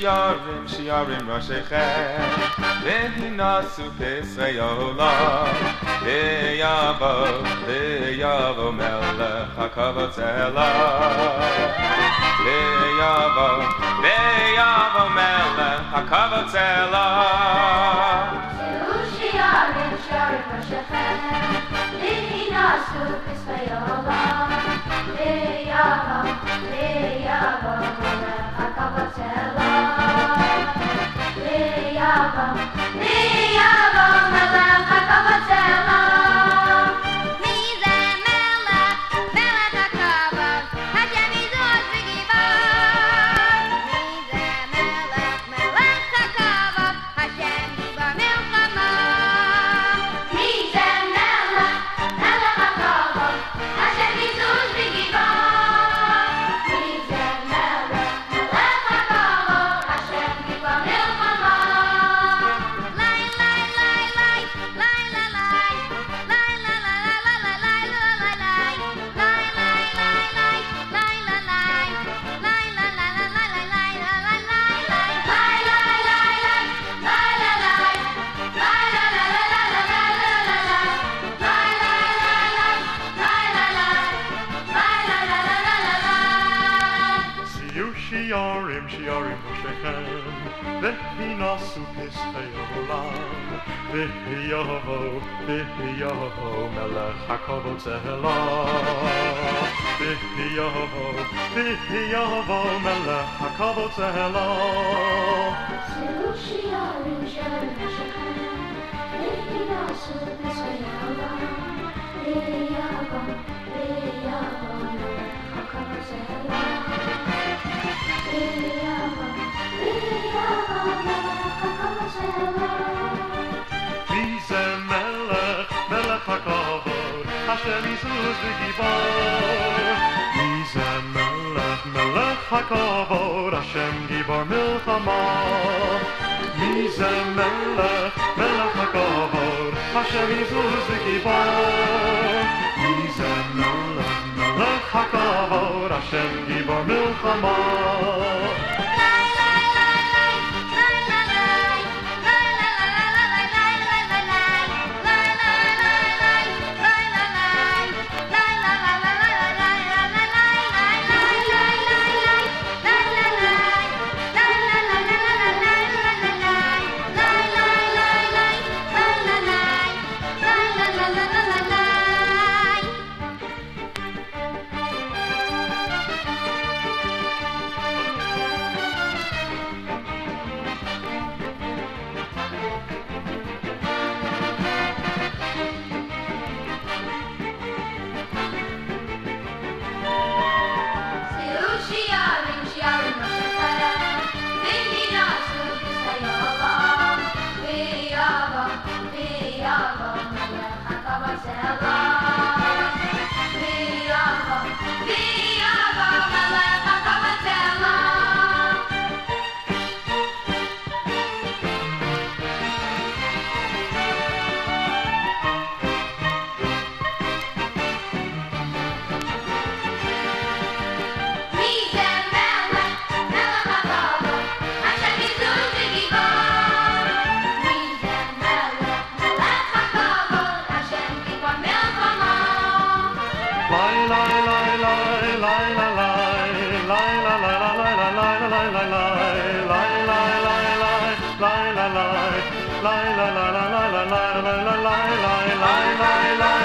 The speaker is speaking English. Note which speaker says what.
Speaker 1: shiyarim shiyarim roshechem Vehinasu pesre yolam Veyavo, veyavo melech hakavot zelam Veyavo, veyavo melech hakavot Yeah.
Speaker 2: Papa. Yushiarim, shiarim Moshehem, v'hinasu piskei olam, v'hiyovo, v'hiyovo, melech
Speaker 3: hakavod zehelah. V'hiyovo, v'hiyovo, melech hakavod
Speaker 2: zehelah.
Speaker 4: Yushiarim, shiarim Moshehem, v'hinasu Hashem Yisus v'gibor. Mizem melech melech hakavod, Hashem gibor milchama. Mizem melech melech hakavod, Hashem Yisus v'gibor. Mizem melech melech hakavod, Hashem gibor milchama.
Speaker 3: la la la la la